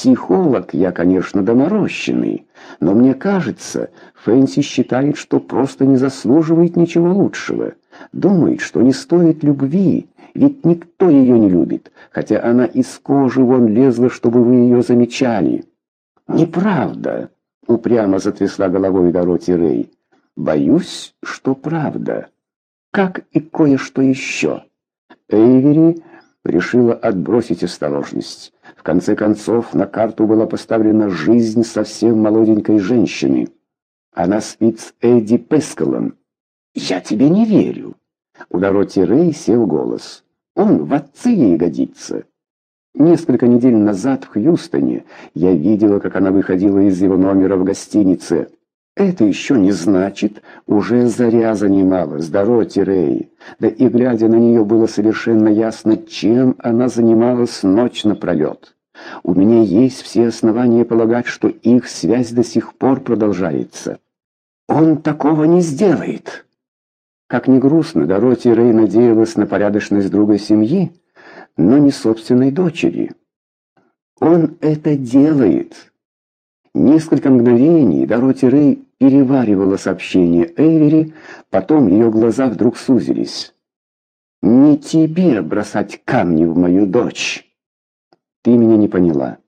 Психолог я, конечно, доморощенный, но мне кажется, Фэнси считает, что просто не заслуживает ничего лучшего. Думает, что не стоит любви, ведь никто ее не любит, хотя она из кожи вон лезла, чтобы вы ее замечали. Неправда, упрямо затрясла головой Дороти Рэй. Боюсь, что правда. Как и кое-что еще. Эйвери решила отбросить осторожность. В конце концов, на карту была поставлена жизнь совсем молоденькой женщины. Она спит с Эдди Пескалом. «Я тебе не верю». У Дороти Рэй сел голос. «Он в отцы ей годится». Несколько недель назад в Хьюстоне я видела, как она выходила из его номера в гостинице. Это еще не значит, уже заря занималась, Дороти Рэй. Да и глядя на нее было совершенно ясно, чем она занималась ночь напролет. У меня есть все основания полагать, что их связь до сих пор продолжается. Он такого не сделает. Как ни грустно, Дороти Рэй надеялась на порядочность другой семьи, но не собственной дочери. Он это делает. Несколько мгновений Дороти Рэй переваривала сообщение Эвери, потом ее глаза вдруг сузились. «Не тебе бросать камни в мою дочь!» «Ты меня не поняла.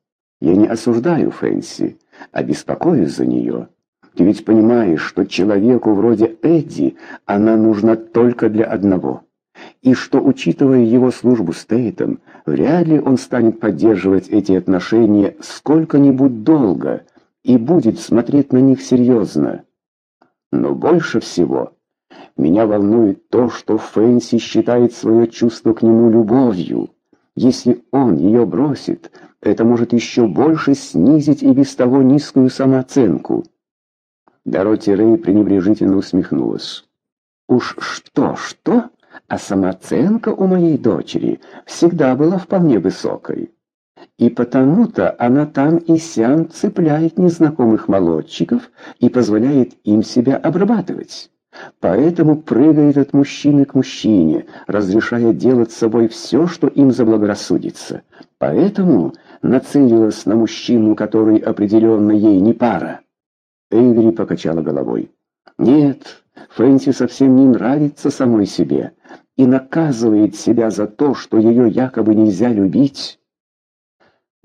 Я не осуждаю Фэнси, а беспокоюсь за нее. Ты ведь понимаешь, что человеку вроде Эдди она нужна только для одного» и что, учитывая его службу с Тейтом, вряд ли он станет поддерживать эти отношения сколько-нибудь долго и будет смотреть на них серьезно. Но больше всего меня волнует то, что Фэнси считает свое чувство к нему любовью. Если он ее бросит, это может еще больше снизить и без того низкую самооценку. Дороти Рэй пренебрежительно усмехнулась. «Уж что-что, а самооценка у моей дочери всегда была вполне высокой. И потому-то она там и сям цепляет незнакомых молодчиков и позволяет им себя обрабатывать. Поэтому прыгает от мужчины к мужчине, разрешая делать с собой все, что им заблагорассудится. Поэтому нацелилась на мужчину, который определенно ей не пара. Эйвери покачала головой. «Нет, Фэнси совсем не нравится самой себе и наказывает себя за то, что ее якобы нельзя любить».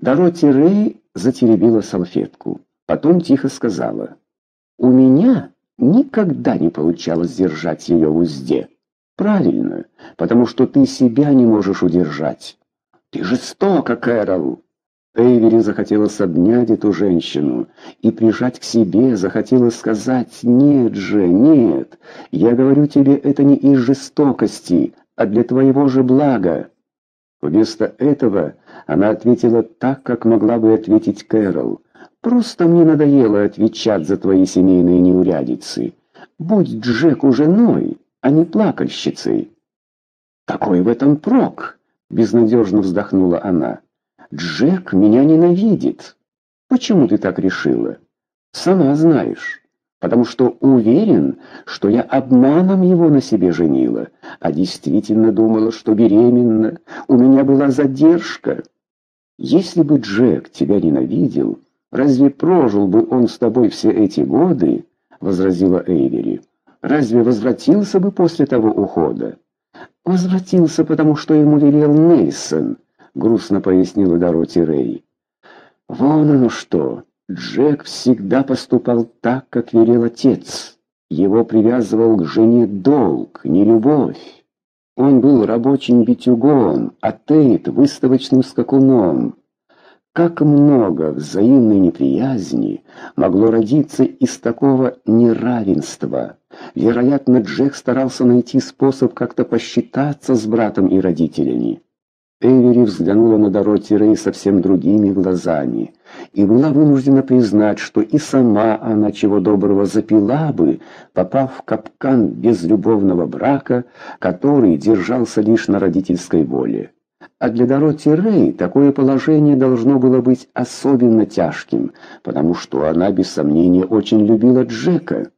Дороти Рэй затеребила салфетку, потом тихо сказала, «У меня никогда не получалось держать ее в узде. Правильно, потому что ты себя не можешь удержать. Ты жестока, Кэрол!» Эйвери захотелось обнять эту женщину и прижать к себе, захотелось сказать «Нет же, нет, я говорю тебе это не из жестокости, а для твоего же блага». Вместо этого она ответила так, как могла бы ответить Кэрол. «Просто мне надоело отвечать за твои семейные неурядицы. Будь Джеку женой, а не плакальщицей». «Какой в этом прок?» — безнадежно вздохнула она. «Джек меня ненавидит». «Почему ты так решила?» «Сама знаешь» потому что уверен, что я обманом его на себе женила, а действительно думала, что беременна. У меня была задержка. Если бы Джек тебя ненавидел, разве прожил бы он с тобой все эти годы? возразила Эйвери. Разве возвратился бы после того ухода? Возвратился, потому что ему велел Нельсон, грустно пояснила Дороти Рэй. Вон оно что. Джек всегда поступал так, как велел отец. Его привязывал к жене долг, не любовь. Он был рабочим битюгом, а Тейт — выставочным скакуном. Как много взаимной неприязни могло родиться из такого неравенства. Вероятно, Джек старался найти способ как-то посчитаться с братом и родителями. Эвери взглянула на Дороти Рэй совсем другими глазами и была вынуждена признать, что и сама она чего доброго запила бы, попав в капкан безлюбовного брака, который держался лишь на родительской воле. А для Дороти Рэй такое положение должно было быть особенно тяжким, потому что она без сомнения очень любила Джека.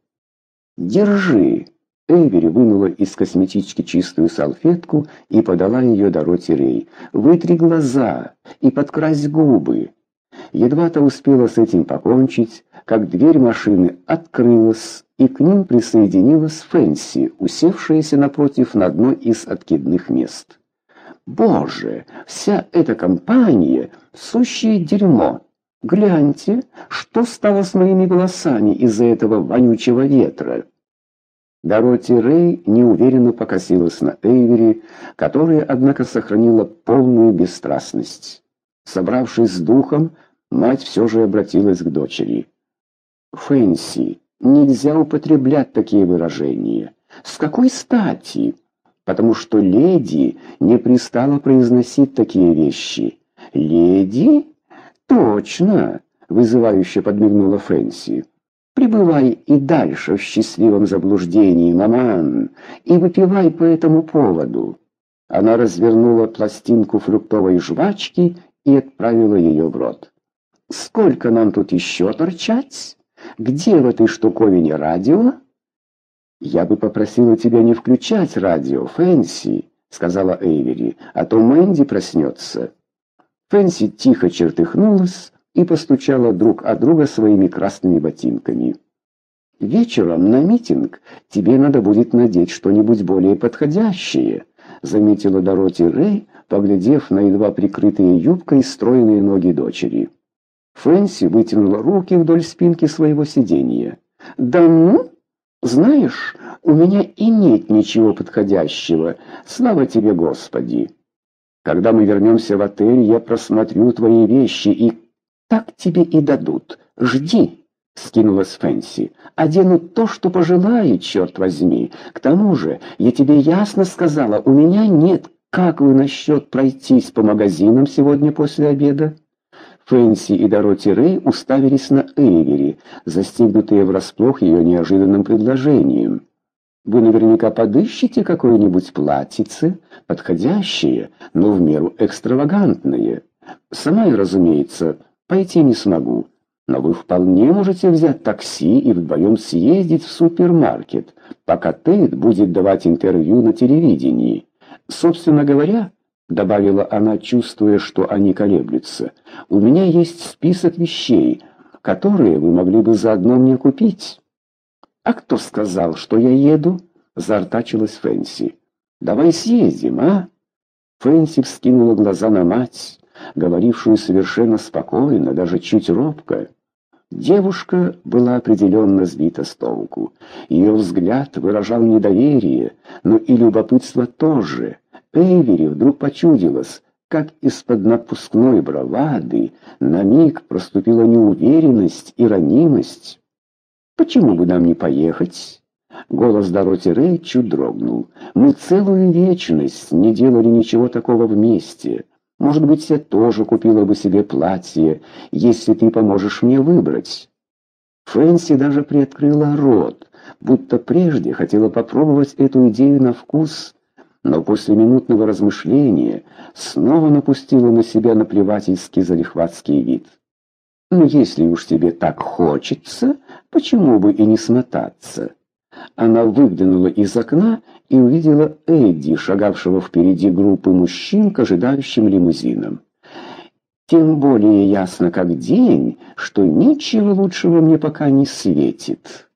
«Держи!» Эвери вынула из косметички чистую салфетку и подала ее Дороти Рей. «Вытри глаза и подкрась губы». Едва-то успела с этим покончить, как дверь машины открылась, и к ним присоединилась Фэнси, усевшаяся напротив на одно из откидных мест. «Боже, вся эта компания — сущее дерьмо! Гляньте, что стало с моими волосами из-за этого вонючего ветра!» Дороти Рэй неуверенно покосилась на Эйвери, которая, однако, сохранила полную бесстрастность. Собравшись с духом, мать все же обратилась к дочери. «Фэнси, нельзя употреблять такие выражения. С какой стати? Потому что леди не пристала произносить такие вещи. Леди? Точно!» — вызывающе подмигнула Фэнси. Пребывай и дальше в счастливом заблуждении, маман, и выпивай по этому поводу. Она развернула пластинку фруктовой жвачки и отправила ее в рот. Сколько нам тут еще торчать? Где в этой штуковине радио? Я бы попросила тебя не включать радио, Фэнси, сказала Эйвери, а то Мэнди проснется. Фэнси тихо чертыхнулась и постучала друг от друга своими красными ботинками. «Вечером на митинг тебе надо будет надеть что-нибудь более подходящее», заметила Дороти Рэй, поглядев на едва прикрытые юбкой стройные ноги дочери. Фэнси вытянула руки вдоль спинки своего сиденья. «Да ну? Знаешь, у меня и нет ничего подходящего. Слава тебе, Господи! Когда мы вернемся в отель, я просмотрю твои вещи и «Так тебе и дадут. Жди!» — скинулась Фэнси. «Оденут то, что пожелают, черт возьми. К тому же, я тебе ясно сказала, у меня нет. Как вы насчет пройтись по магазинам сегодня после обеда?» Фэнси и Дороти Рэй уставились на Эйвери, застигнутые врасплох ее неожиданным предложением. «Вы наверняка подыщете какое-нибудь платьице, подходящее, но в меру экстравагантное. Сама я, разумеется, Пойти не смогу, но вы вполне можете взять такси и вдвоем съездить в супермаркет, пока Тейт будет давать интервью на телевидении. Собственно говоря, добавила она, чувствуя, что они колеблются, у меня есть список вещей, которые вы могли бы заодно мне купить. А кто сказал, что я еду? Заортачилась Фэнси. Давай съездим, а? Фэнси вскинула глаза на мать говорившую совершенно спокойно, даже чуть робко. Девушка была определенно сбита с толку. Ее взгляд выражал недоверие, но и любопытство тоже. Эйвери вдруг почудилось, как из-под напускной бравады на миг проступила неуверенность и ранимость. «Почему бы нам не поехать?» Голос Дороти Рэй чуть дрогнул. «Мы целую вечность не делали ничего такого вместе. Может быть, я тоже купила бы себе платье, если ты поможешь мне выбрать». Фэнси даже приоткрыла рот, будто прежде хотела попробовать эту идею на вкус, но после минутного размышления снова напустила на себя наплевательский залихватский вид. «Ну, если уж тебе так хочется, почему бы и не смотаться?» Она выглянула из окна и увидела Эдди, шагавшего впереди группы мужчин к ожидающим лимузинам. Тем более ясно как день, что ничего лучшего мне пока не светит.